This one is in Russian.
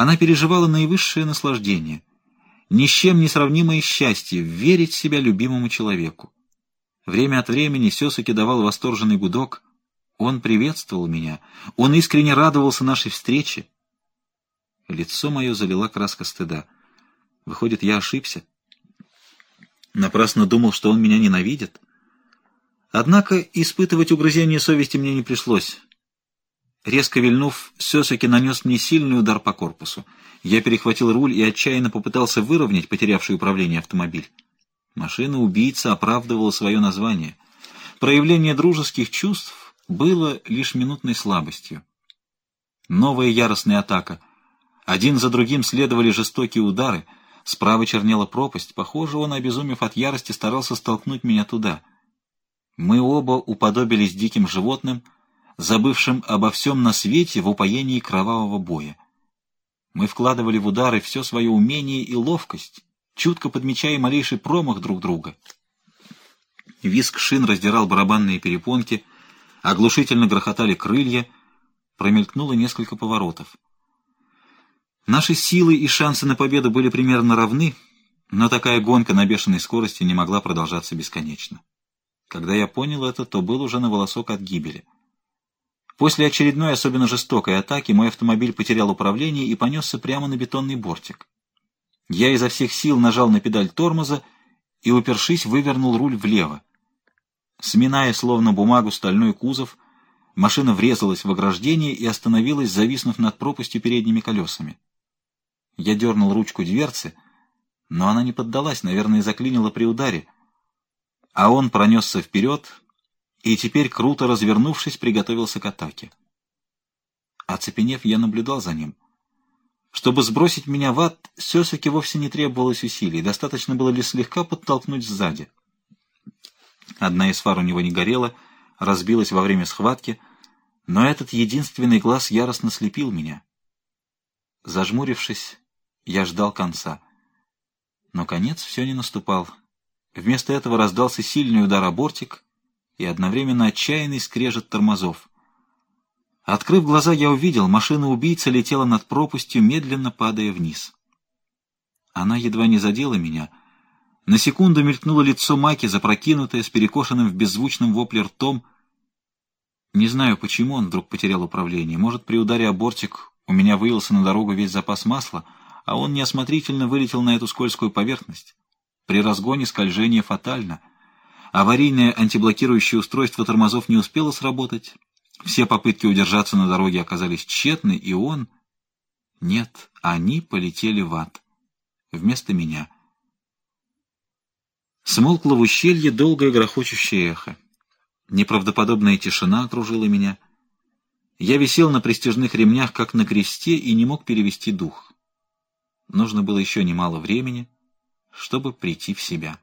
Она переживала наивысшее наслаждение, ни с чем не сравнимое счастье верить в себя любимому человеку. Время от времени Сесаки давал восторженный гудок. Он приветствовал меня, он искренне радовался нашей встрече. Лицо мое залила краска стыда. Выходит, я ошибся. Напрасно думал, что он меня ненавидит. Однако испытывать угрызение совести мне не пришлось. Резко вильнув, Сёсаки нанес мне сильный удар по корпусу. Я перехватил руль и отчаянно попытался выровнять потерявший управление автомобиль. Машина-убийца оправдывала свое название. Проявление дружеских чувств было лишь минутной слабостью. Новая яростная атака. Один за другим следовали жестокие удары. Справа чернела пропасть. Похоже, он, обезумев от ярости, старался столкнуть меня туда. Мы оба уподобились диким животным — забывшим обо всем на свете в упоении кровавого боя. Мы вкладывали в удары все свое умение и ловкость, чутко подмечая малейший промах друг друга. Виск шин раздирал барабанные перепонки, оглушительно грохотали крылья, промелькнуло несколько поворотов. Наши силы и шансы на победу были примерно равны, но такая гонка на бешеной скорости не могла продолжаться бесконечно. Когда я понял это, то был уже на волосок от гибели. После очередной особенно жестокой атаки мой автомобиль потерял управление и понесся прямо на бетонный бортик. Я изо всех сил нажал на педаль тормоза и, упершись, вывернул руль влево. Сминая словно бумагу стальной кузов, машина врезалась в ограждение и остановилась, зависнув над пропастью передними колесами. Я дернул ручку дверцы, но она не поддалась, наверное, заклинила при ударе, а он пронесся вперед, и теперь, круто развернувшись, приготовился к атаке. Оцепенев, я наблюдал за ним. Чтобы сбросить меня в ад, Сесаке вовсе не требовалось усилий, достаточно было лишь слегка подтолкнуть сзади. Одна из фар у него не горела, разбилась во время схватки, но этот единственный глаз яростно слепил меня. Зажмурившись, я ждал конца. Но конец все не наступал. Вместо этого раздался сильный удар о бортик, и одновременно отчаянный скрежет тормозов. Открыв глаза, я увидел, машина-убийца летела над пропастью, медленно падая вниз. Она едва не задела меня. На секунду мелькнуло лицо Маки, запрокинутое, с перекошенным в беззвучном вопле ртом. Не знаю, почему он вдруг потерял управление. Может, при ударе о бортик у меня вылился на дорогу весь запас масла, а он неосмотрительно вылетел на эту скользкую поверхность. При разгоне скольжение фатально — Аварийное антиблокирующее устройство тормозов не успело сработать. Все попытки удержаться на дороге оказались тщетны, и он... Нет, они полетели в ад. Вместо меня. Смолкло в ущелье долгое грохочущее эхо. Неправдоподобная тишина окружила меня. Я висел на престижных ремнях, как на кресте, и не мог перевести дух. Нужно было еще немало времени, чтобы прийти в себя.